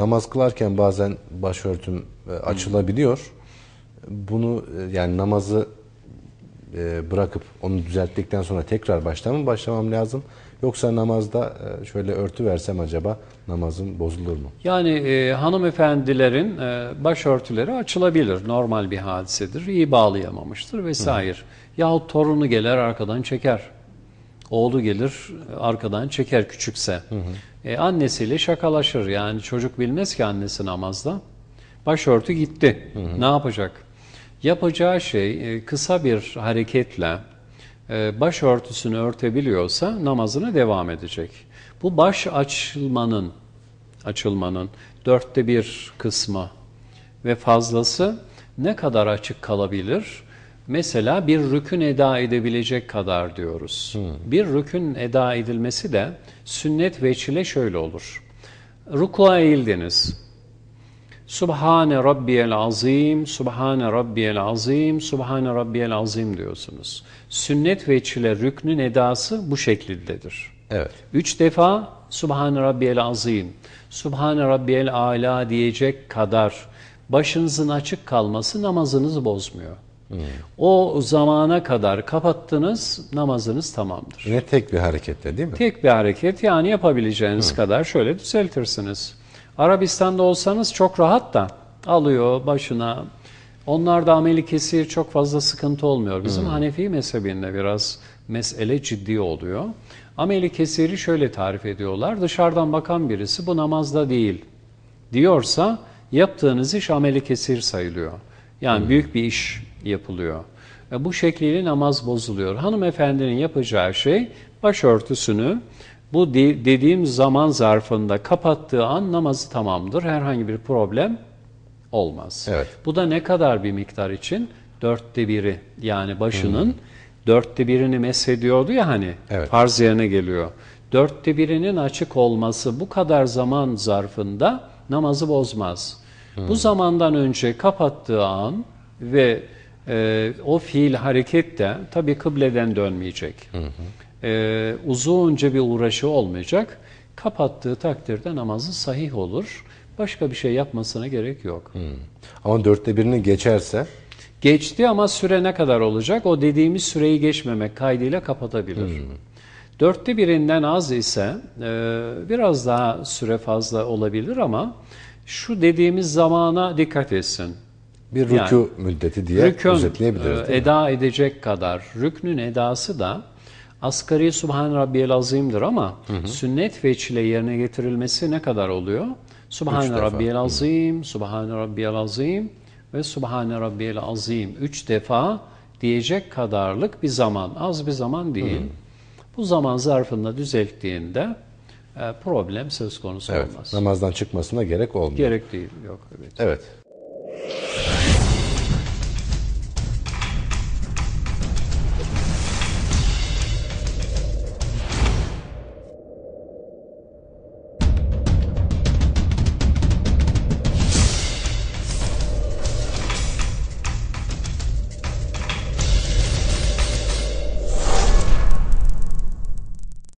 namaz kılarken bazen başörtüm e, açılabiliyor. Bunu e, yani namazı e, bırakıp onu düzelttikten sonra tekrar baştan mı başlamam lazım? Yoksa namazda şöyle örtü versem acaba namazım bozulur mu? Yani e, hanımefendilerin e, başörtüleri açılabilir. Normal bir hadisedir. İyi bağlayamamıştır vesaire. Yahut torunu gelir arkadan çeker. Oğlu gelir arkadan çeker küçükse. E, annesiyle şakalaşır. Yani çocuk bilmez ki annesi namazda. Başörtü gitti. Ne yapacak? Yapacağı şey e, kısa bir hareketle e, başörtüsünü örtebiliyorsa namazına devam edecek. Bu baş açılmanın açılmanın dörtte bir kısmı ve fazlası ne kadar açık kalabilir? Mesela bir rükün eda edebilecek kadar diyoruz. Bir rükün eda edilmesi de sünnet veçile şöyle olur. Rukuğa eğildiniz. Subhane Rabbiyel Azim, Subhane Rabbiyel Azim, Subhane Rabbiyel Azim diyorsunuz. Sünnet veçile rüknün edası bu şekildedir. Evet. Üç defa Subhane Rabbiyel Azim, Subhane Rabbiyel Ala diyecek kadar başınızın açık kalması namazınızı bozmuyor. O zamana kadar kapattınız, namazınız tamamdır. Yine tek bir harekette değil mi? Tek bir hareket yani yapabileceğiniz kadar şöyle düzeltirsiniz. Arabistan'da olsanız çok rahat da alıyor başına. Onlarda ameli kesir çok fazla sıkıntı olmuyor. Bizim Hanefi mezhebinde biraz mesele ciddi oluyor. Ameli kesiri şöyle tarif ediyorlar. Dışarıdan bakan birisi bu namazda değil diyorsa yaptığınız iş ameli kesir sayılıyor. Yani büyük bir iş yapılıyor. Ve bu şekliyle namaz bozuluyor. Hanımefendinin yapacağı şey başörtüsünü bu de- dediğim zaman zarfında kapattığı an namazı tamamdır. Herhangi bir problem olmaz. Evet. Bu da ne kadar bir miktar için? Dörtte biri yani başının dörtte birini meshediyordu ya hani Evet. farz yerine geliyor. Dörtte birinin açık olması bu kadar zaman zarfında namazı bozmaz. Bu zamandan önce kapattığı an ve e, o fiil hareket de tabii kıbleden dönmeyecek. E, uzunca bir uğraşı olmayacak. Kapattığı takdirde namazı sahih olur. Başka bir şey yapmasına gerek yok. Ama dörtte birini geçerse Geçti ama süre ne kadar olacak? O dediğimiz süreyi geçmemek kaydıyla kapatabilir. Dörtte birinden az ise e, biraz daha süre fazla olabilir ama şu dediğimiz zamana dikkat etsin. Bir Yani, rükû müddeti diye Rükün özetleyebiliriz e, eda edecek kadar rüknün edası da asgari Subhan Rabbiyel Azim'dir ama sünnet veçile yerine getirilmesi ne kadar oluyor? Subhan. Rabbiyel Azim, Subhan Rabbiyel Azim ve Subhan Rabbiyel Azim. Üç defa diyecek kadarlık bir zaman, az bir zaman değil. Bu zaman zarfında düzelttiğinde e, problem söz konusu Evet. olmaz. Namazdan çıkmasına gerek olmuyor. Gerek değil, yok evet. Evet.